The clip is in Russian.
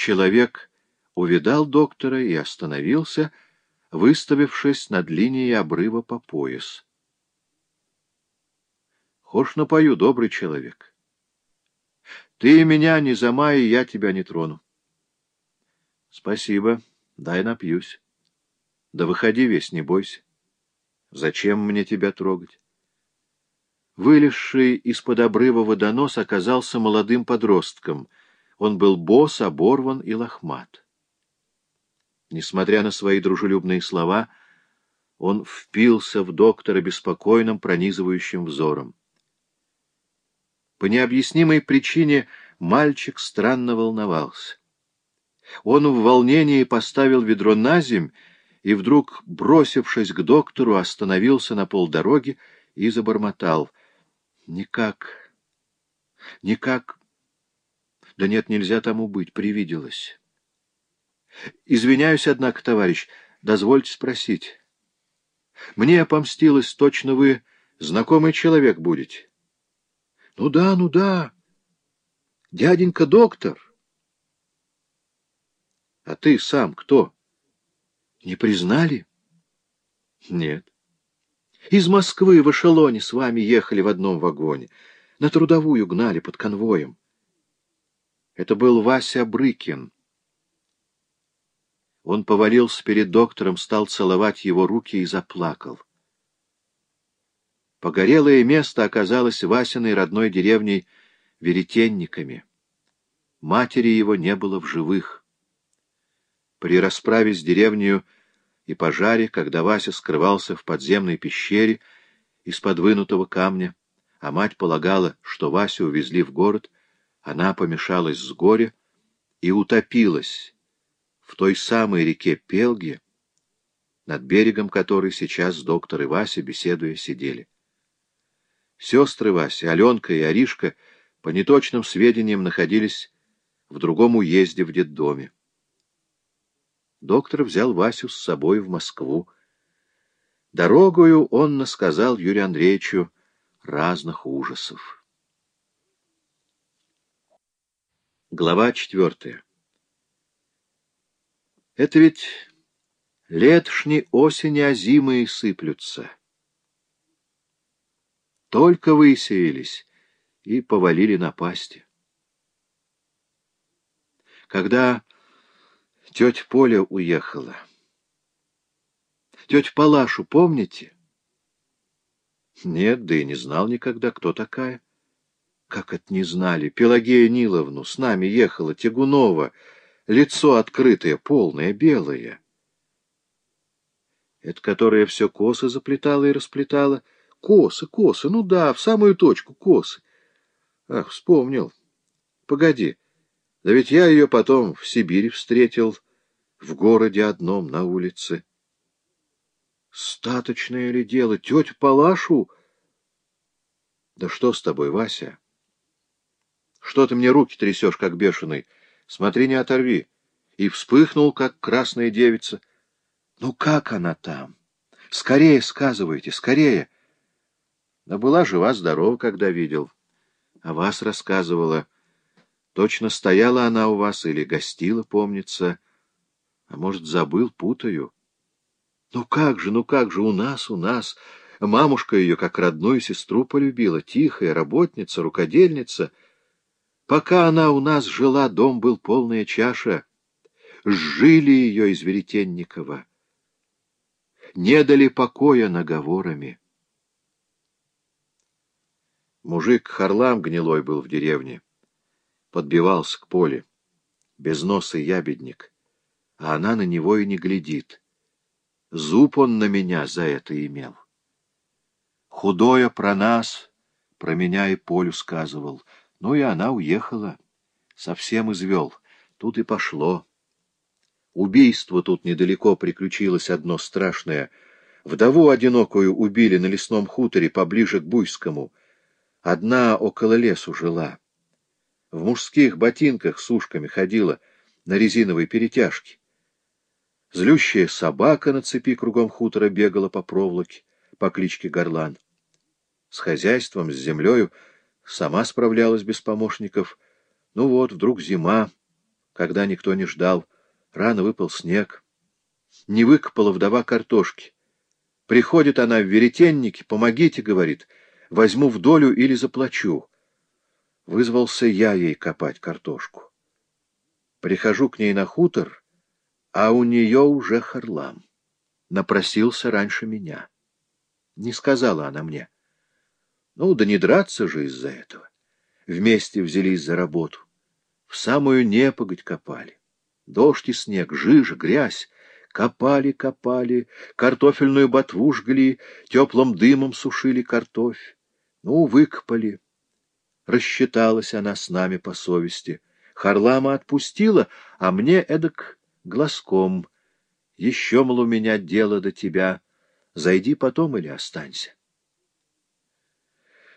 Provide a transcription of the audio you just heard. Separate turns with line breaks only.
человек увидал доктора и остановился, выставившись над линией обрыва по пояс. «Хошь напою, добрый человек. Ты меня не замай, я тебя не трону». «Спасибо, дай напьюсь. Да выходи весь, не бойся. Зачем мне тебя трогать?» Вылезший из-под обрыва водонос оказался молодым подростком. Он был босс, оборван и лохмат. Несмотря на свои дружелюбные слова, он впился в доктора беспокойным, пронизывающим взором. По необъяснимой причине мальчик странно волновался. Он в волнении поставил ведро на земь и вдруг, бросившись к доктору, остановился на полдороги и забормотал — Никак. Никак. Да нет, нельзя тому быть, привиделось. Извиняюсь, однако, товарищ, дозвольте спросить. Мне помстилось, точно вы знакомый человек будете. Ну да, ну да. Дяденька доктор. А ты сам кто? Не признали? Нет. Из Москвы в эшелоне с вами ехали в одном вагоне. На трудовую гнали под конвоем. Это был Вася Брыкин. Он повалился перед доктором, стал целовать его руки и заплакал. Погорелое место оказалось Васиной родной деревней Веретенниками. Матери его не было в живых. При расправе с деревней и пожаре, когда Вася скрывался в подземной пещере из-под вынутого камня, а мать полагала, что Васю увезли в город, она помешалась с горя и утопилась в той самой реке Пелге, над берегом которой сейчас доктор и Вася, беседуя, сидели. Сестры Васи, Аленка и Аришка, по неточным сведениям, находились в другом уезде в детдоме. Доктор взял Васю с собой в Москву. Дорогою он насказал Юрию Андреевичу разных ужасов. Глава четвертая. Это ведь летошней осени озимые сыплются. Только высеялись и повалили на пасти. Когда Тетя Поля уехала. Тетя Палашу помните? Нет, да и не знал никогда, кто такая. Как это не знали? Пелагея Ниловну с нами ехала, Тягунова, лицо открытое, полное, белое. Это которая все косы заплетала и расплетала? Косы, косы, ну да, в самую точку косы. Ах, вспомнил. Погоди. Да ведь я ее потом в Сибири встретил, в городе одном, на улице. Статочное ли дело? Тетя Палашу? Да что с тобой, Вася? Что ты мне руки трясешь, как бешеный? Смотри, не оторви. И вспыхнул, как красная девица. Ну как она там? Скорее сказывайте, скорее. Да была жива-здорова, когда видел. А вас рассказывала. Точно стояла она у вас или гостила, помнится. А может, забыл, путаю. Ну как же, ну как же, у нас, у нас. Мамушка ее как родную сестру полюбила, тихая, работница, рукодельница. Пока она у нас жила, дом был полная чаша. Жили ее из Веретенникова. Не дали покоя наговорами. Мужик Харлам гнилой был в деревне. Подбивался к поле. Без носа ябедник. А она на него и не глядит. Зуб он на меня за это имел. Худое про нас, про меня и Полю сказывал. Ну и она уехала. Совсем извел. Тут и пошло. Убийство тут недалеко приключилось одно страшное. Вдову одинокую убили на лесном хуторе поближе к Буйскому. Одна около лесу жила. В мужских ботинках с ушками ходила на резиновой перетяжке. Злющая собака на цепи кругом хутора бегала по проволоке по кличке Горлан. С хозяйством, с землею сама справлялась без помощников. Ну вот, вдруг зима, когда никто не ждал. Рано выпал снег. Не выкопала вдова картошки. Приходит она в веретеннике, помогите, говорит, возьму в долю или заплачу. Вызвался я ей копать картошку. Прихожу к ней на хутор, а у нее уже харлам. Напросился раньше меня. Не сказала она мне. Ну, да не драться же из-за этого. Вместе взялись за работу. В самую непогодь копали. Дождь и снег, жижа, грязь. Копали, копали, картофельную ботву жгли, теплым дымом сушили картофель. Ну, выкопали. Рассчиталась она с нами по совести. Харлама отпустила, а мне эдак глазком. Еще, мол, у меня дело до тебя. Зайди потом или останься.